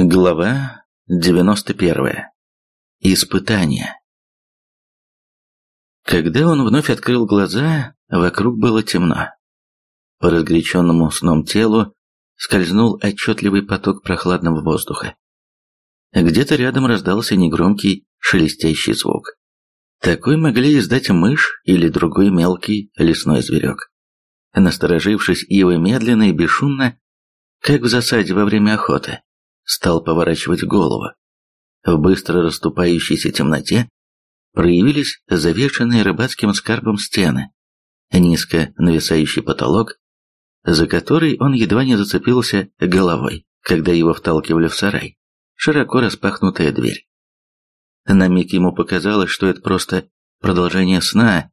Глава 91. Испытание. Когда он вновь открыл глаза, вокруг было темно. По разгоряченному сном телу скользнул отчетливый поток прохладного воздуха. Где-то рядом раздался негромкий шелестящий звук. Такой могли издать мышь или другой мелкий лесной зверек. Насторожившись, Ива медленно и бесшумно, как в засаде во время охоты, стал поворачивать голову. В быстро расступающейся темноте проявились завешенные рыбацким скарбом стены, низко нависающий потолок, за который он едва не зацепился головой, когда его вталкивали в сарай, широко распахнутая дверь. На миг ему показалось, что это просто продолжение сна.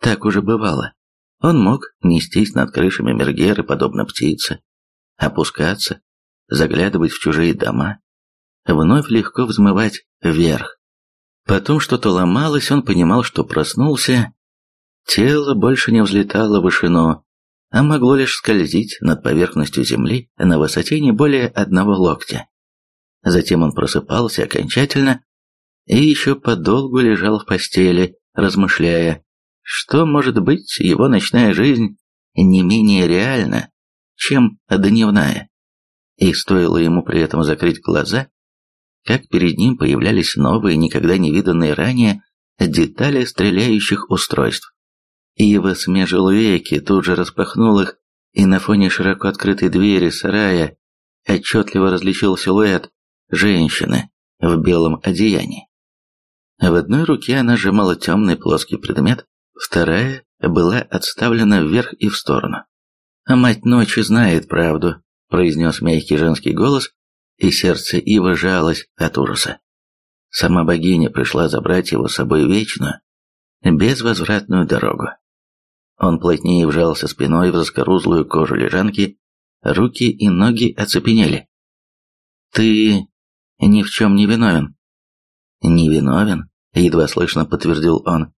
Так уже бывало. Он мог нестись над крышами Мергеры, подобно птице, опускаться, заглядывать в чужие дома, вновь легко взмывать вверх. Потом что-то ломалось, он понимал, что проснулся. Тело больше не взлетало в вышину, а могло лишь скользить над поверхностью земли на высоте не более одного локтя. Затем он просыпался окончательно и еще подолгу лежал в постели, размышляя, что, может быть, его ночная жизнь не менее реальна, чем дневная и стоило ему при этом закрыть глаза, как перед ним появлялись новые, никогда не виданные ранее детали стреляющих устройств. Ива смежил веки, тут же распахнул их, и на фоне широко открытой двери сарая отчетливо различил силуэт женщины в белом одеянии. В одной руке она сжимала темный плоский предмет, вторая была отставлена вверх и в сторону. А мать ночи знает правду, произнес мягкий женский голос, и сердце Ива жалось от ужаса. Сама богиня пришла забрать его с собой вечную, безвозвратную дорогу. Он плотнее вжался спиной в заскорузлую кожу лежанки, руки и ноги оцепенели. «Ты ни в чем не виновен». «Не виновен?» — едва слышно подтвердил он.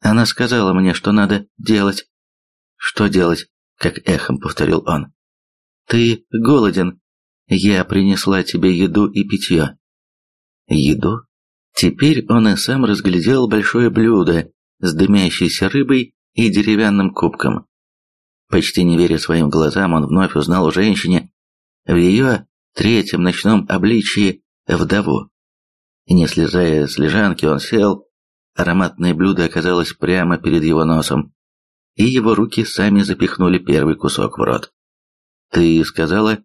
«Она сказала мне, что надо делать». «Что делать?» — как эхом повторил он. Ты голоден. Я принесла тебе еду и питье. Еду? Теперь он и сам разглядел большое блюдо с дымящейся рыбой и деревянным кубком. Почти не веря своим глазам, он вновь узнал женщине в ее третьем ночном обличии вдову. Не слезая с лежанки, он сел, ароматное блюдо оказалось прямо перед его носом, и его руки сами запихнули первый кусок в рот. Ты сказала,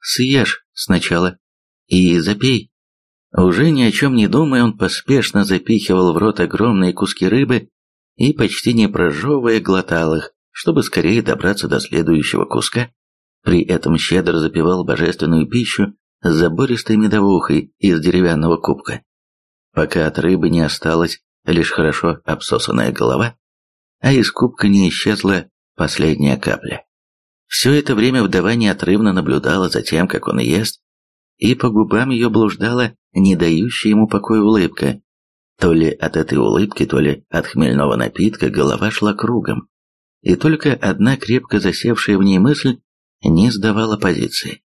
съешь сначала и запей. Уже ни о чем не думая, он поспешно запихивал в рот огромные куски рыбы и, почти не прожевывая, глотал их, чтобы скорее добраться до следующего куска. При этом щедро запивал божественную пищу забористой медовухой из деревянного кубка. Пока от рыбы не осталась лишь хорошо обсосанная голова, а из кубка не исчезла последняя капля. Все это время вдова неотрывно наблюдала за тем, как он ест, и по губам ее блуждала не дающая ему покоя улыбка. То ли от этой улыбки, то ли от хмельного напитка голова шла кругом, и только одна крепко засевшая в ней мысль не сдавала позиции.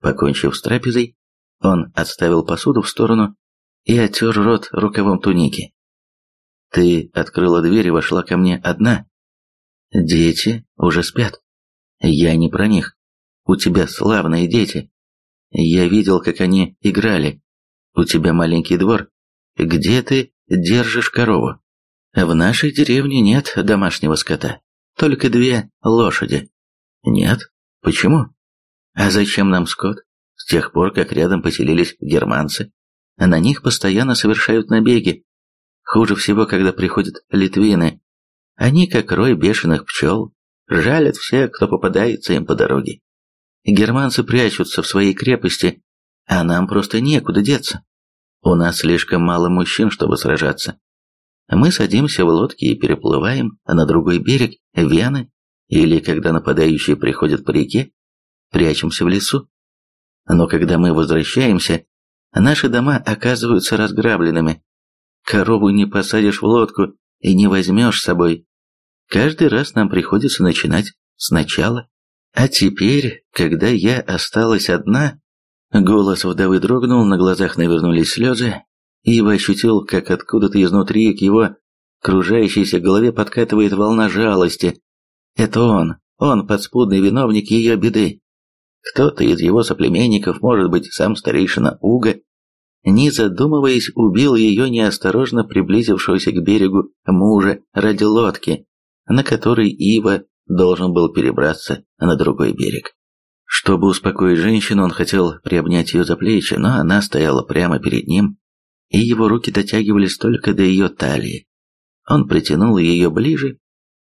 Покончив с трапезой, он отставил посуду в сторону и оттер рот рукавом туники. «Ты открыла дверь и вошла ко мне одна. Дети уже спят». Я не про них. У тебя славные дети. Я видел, как они играли. У тебя маленький двор. Где ты держишь корову? В нашей деревне нет домашнего скота. Только две лошади. Нет? Почему? А зачем нам скот? С тех пор, как рядом поселились германцы, на них постоянно совершают набеги. Хуже всего, когда приходят литвины. Они, как рой бешеных пчел, жалят всех, кто попадается им по дороге. Германцы прячутся в своей крепости, а нам просто некуда деться. У нас слишком мало мужчин, чтобы сражаться. Мы садимся в лодки и переплываем на другой берег Вены, или, когда нападающие приходят по реке, прячемся в лесу. Но когда мы возвращаемся, наши дома оказываются разграбленными. Корову не посадишь в лодку и не возьмешь с собой, Каждый раз нам приходится начинать сначала. А теперь, когда я осталась одна, Голос вдовы дрогнул, на глазах навернулись слезы. Ива ощутил, как откуда-то изнутри к его кружающейся голове подкатывает волна жалости. Это он, он подспудный виновник ее беды. Кто-то из его соплеменников, может быть, сам старейшина Уга, не задумываясь, убил ее неосторожно приблизившегося к берегу мужа ради лодки, на которой Ива должен был перебраться на другой берег. Чтобы успокоить женщину, он хотел приобнять ее за плечи, но она стояла прямо перед ним, и его руки дотягивались только до ее талии. Он притянул ее ближе,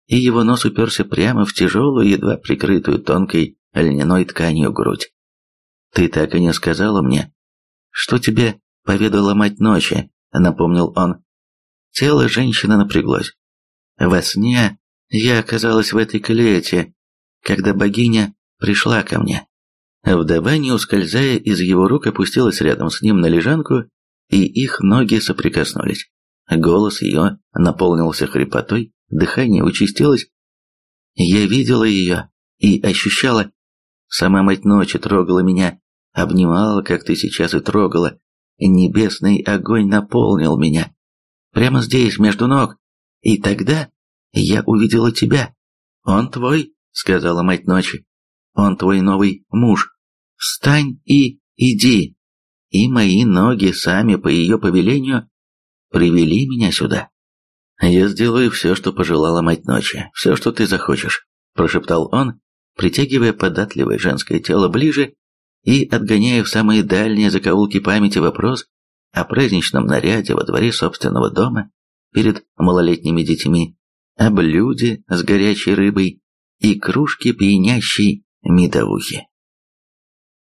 и его нос уперся прямо в тяжелую, едва прикрытую тонкой льняной тканью грудь. «Ты так и не сказала мне, что тебе поведала мать ночи», — напомнил он. Тело женщины напряглось. Во сне я оказалась в этой клете, когда богиня пришла ко мне. Вдова, не ускользая из его рук, опустилась рядом с ним на лежанку, и их ноги соприкоснулись. Голос ее наполнился хрипотой, дыхание участилось. Я видела ее и ощущала. Сама мать ночи трогала меня, обнимала, как ты сейчас и трогала. Небесный огонь наполнил меня. Прямо здесь, между ног. И тогда я увидела тебя. Он твой, сказала мать ночи. Он твой новый муж. Встань и иди. И мои ноги сами по ее повелению привели меня сюда. Я сделаю все, что пожелала мать ночи, все, что ты захочешь, прошептал он, притягивая податливое женское тело ближе и отгоняя в самые дальние закоулки памяти вопрос о праздничном наряде во дворе собственного дома перед малолетними детьми, о блюде с горячей рыбой и кружке пьянящей медовухи.